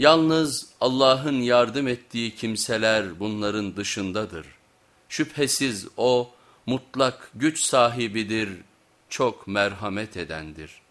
Yalnız Allah'ın yardım ettiği kimseler bunların dışındadır. Şüphesiz O mutlak güç sahibidir, çok merhamet edendir.''